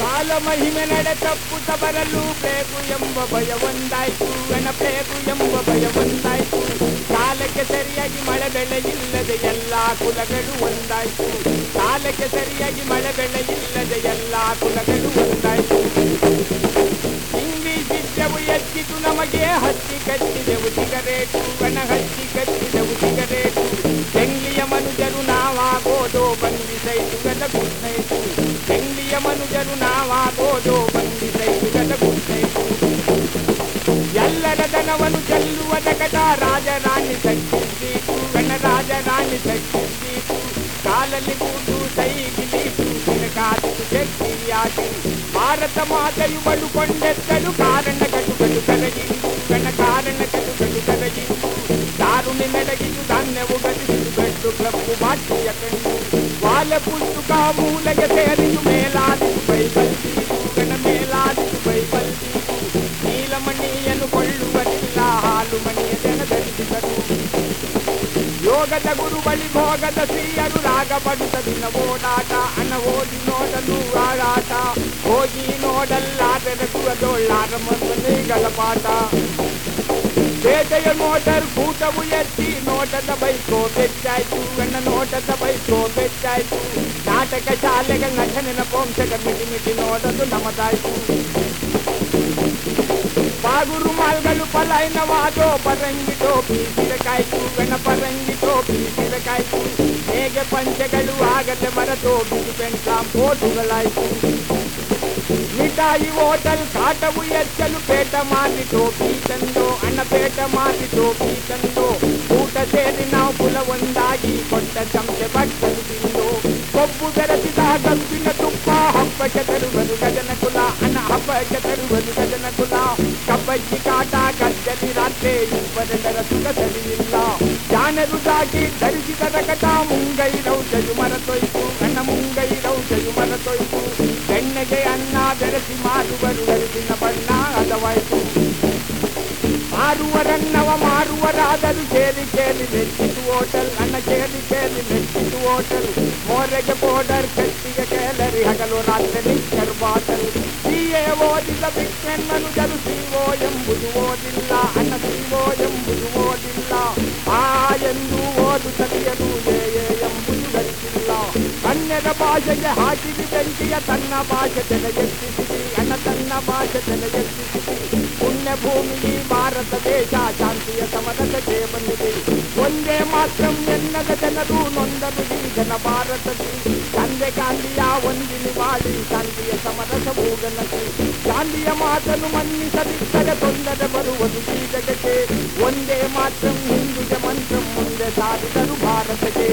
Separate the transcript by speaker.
Speaker 1: ಕಾಲ ಮಹಿಮೆ ನಡೆ ತಪ್ಪುತ್ತ ಬರಲು ಬೇಕು ಎಂಬ ಭಯ ಒಂದಾಯ್ತು ಗಣ ಬೇಕು ಎಂಬ ಭಯ ಒಂದಾಯ್ತು. ಕಾಲಕ್ಕೆ ಸರಿಯಾಗಿ ಮಳೆ ಬೆಳೆ ಇಲ್ಲದೆ ಎಲ್ಲಾ ಕುಲಗಳು ಒಂದಾಯ್ತು. ಕಾಲಕ್ಕೆ ಸರಿಯಾಗಿ ಮಳೆ ಬೆಳೆ ಇಲ್ಲದೆ ಎಲ್ಲಾ ಕುಲಗಳು ಒಂದಾಯ್ತು. ಇಂಗ್ಲಿಷ್ ವಿದ್ಯವು ಎತ್ತಿತು ನಮಗೆ ಹಚ್ಚಿ ಕಚ್ಚಿದೆವು ಸಿಗರೇಟು ಗಣ ಹಚ್ಚಿ ಕಚ್ಚಿದೆವು ಸಿಗರೇಟು కనవను జల్లువ జగట రాజరాణి తగ్గింది గణ రాజరాణి తగ్గింది కాలని కూటు సైకిలి చూసిన కాదు శక్తి యాది భారత మాతయు బడు కొండెత్తలు కారణ కటుకలు కరగి గణ కారణ కటుకలు కరగి దారుని మెడగిదు ధాన్యవు గదిసు గట్టు క్లబ్బు మాట్యకండు వాళ్ళ పుస్తక మూలగ తేలియు మేలాది బైబల్ ಯೋಗದ ಗುರು ಬಳಿ ಭೋಗದ ಸ್ತ್ರೀಯರು ರಾಗ ಪಡುತ್ತ ದಿನ ಓಡಾಟ ಅನ್ನ ಓದಿ ನೋಡಲು ಆಡಾಟ ಹೋಗಿ ನೋಡಲ್ಲಾದರೆ ಕುಳದೊಳ್ಳಾರ ಮಂದನೆಗಳ ಪಾಠ ಬೇಟೆಯ ಮೋಟರ್ ಕೂಟವು ಎತ್ತಿ ನೋಟದ ಬೈಕೋ ಬೆಚ್ಚಾಯ್ತು ಗಣ್ಣ ನೋಟದ ಬೈಕೋ ಬೆಚ್ಚಾಯ್ತು ನಾಟಕ ಶಾಲೆಗಳ ನಟನೆನ ಪೋಂಸಕ ಮಿಟಿ ಮಿಟಿ ನೋಡಲು ನಮದಾಯ್ತು ಬಾಗುರು ಮಾಲ್ಗಳು ಪಲಾಯನವಾದೋ ಪರಂಗಿ ಟೋಪಿ ಸಿರಕಾಯ್ತು ಗಣ ಪರಂಗಿ ಟೋಪಿ ಸಿರಕಾಯ್ತು ಹೇಗೆ ಪಂಚಗಳು ಆಗದೆ ಮರತೋ ಬಿಸಿ ಪೆಂಟಾಂ ಪೋಟುಗಳಾಯ್ತು ಮಿಠಾಯಿ ಹೋಟೆಲ್ ಕಾಟವು ಎಚ್ಚಲು ಪೇಟ ಮಾಡಿ ಟೋಪಿ ತಂದು ಅಣ್ಣ ಪೇಟ ಮಾಡಿ ಟೋಪಿ ತಂದು ಊಟ ಸೇರಿ ನಾವು ಕುಲ ಒಂದಾಗಿ ಕೊಟ್ಟ ಚಮಚೆ ಬಟ್ಟಲು ತಿಂದು ಕೊಬ್ಬು ಬೆರೆಸಿದ ಕಬ್ಬಿನ ತುಪ್ಪ ಹಬ್ಬಕ್ಕೆ ತರುವರು ಗಜನ ಕುಲ ಅಣ್ಣ ಹಬ್ಬಕ್ಕೆ ತರುವರು ಗಜನ ಕುಲ ಕಬ್ಬಜ್ಜಿ ಕಾಟ ಕಜ್ಜಲಿ ರಾತ್ರಿ ಇಬ್ಬರೆಲ್ಲರ ಸುಖ ಸರಿಯಿಲ್ಲ ಜಾನರು ಸಾಗಿ ಧರಿಸಿದ ರಕಟ ಮುಂಗೈ ರೌಜಯು ಮರತೊಯ್ತು ಅಣ್ಣ ಮುಂಗೈ ರೌಜಯು ಮರತೊಯ್ತು ಬೆಣ್ಣೆಗೆ ಅನ್ನ ಬೆರೆಸಿ ಮಾರುವರು ಗರಿಸಿನ ಬಣ್ಣ ಹದವಾಯ್ತು ಮಾರುವರನ್ನವ ಮಾರುವರಾದರು ಸೇರಿ ಸೇರಿ ಮೆಚ್ಚಿತು ಹೋಟೆಲ್ ಅನ್ನ ಸೇರಿ ಸೇರಿ ಮೆಚ್ಚಿತು ಹೋಟೆಲ್ ಮೋರೆಗೆ ಬೋರ್ಡರ್ ಕಟ್ಟಿಗೆ ಕೇಳರಿ ಹಗಲು ರಾತ್ರಿ ನಿಕ್ಕರ್ ಬಾಟಲ್ ಸಿಎ ಓದಿದ ಬಿಕ್ಕೆನ್ನನು ಜರು ಸಿಒ ಎಂಬುದು ಓದಿಲ್ಲ ಅನ್ನ ಸಿಒ ಎಂಬುದು ಓದಿಲ್ಲ ಆ ಎಂದು ಓದು ಸರಿಯದು ಎ ಎ ಎಂಬುದು ಗರಿಸಿಲ್ಲ ಕನ್ನಡ ಭಾಷೆಗೆ ಹಾಕಿದ ಬೆಂಕಿಯ ತನ್ನ ಭಾಷೆ ತೆಗೆಯೆತ್ತಿಸಿದಿ ಅನ್ನ ತನ್ನ ಭಾಷೆ ತೆಗೆಯೆತ್ತಿಸಿದಿ ಪುಣ್ಯ ಭೂಮಿ ಈ ಭಾರತ ದೇಶ ಶಾಂತಿಯ ಸಮರಸಕ್ಕೆ ಬಂದಿದೆ ಒಂದೇ ಮಾತ್ರ ಎನ್ನದ ಜನರು ನೊಂದರು ಈ ಜನ ಭಾರತದಲ್ಲಿ ತಂದೆ ಗಾಂಧಿಯ ಒಂದಿನಿ ಬಾಳಿ ಶಾಂತಿಯ ಸಮರಸ ಭೂಗನಕ್ಕೆ ಗಾಂಧಿಯ ಮಾತನ್ನು ಮನ್ನಿಸದಿದ್ದರೆ ತೊಂದರೆ ಬರುವುದು ಈ ಜಗಕ್ಕೆ ಒಂದೇ ಮಾತ್ರ ಹಿಂದುಗೆ ಮಂತ್ರ ಮುಂದೆ ಸಾರಿದರು ಭಾರತಕ್ಕೆ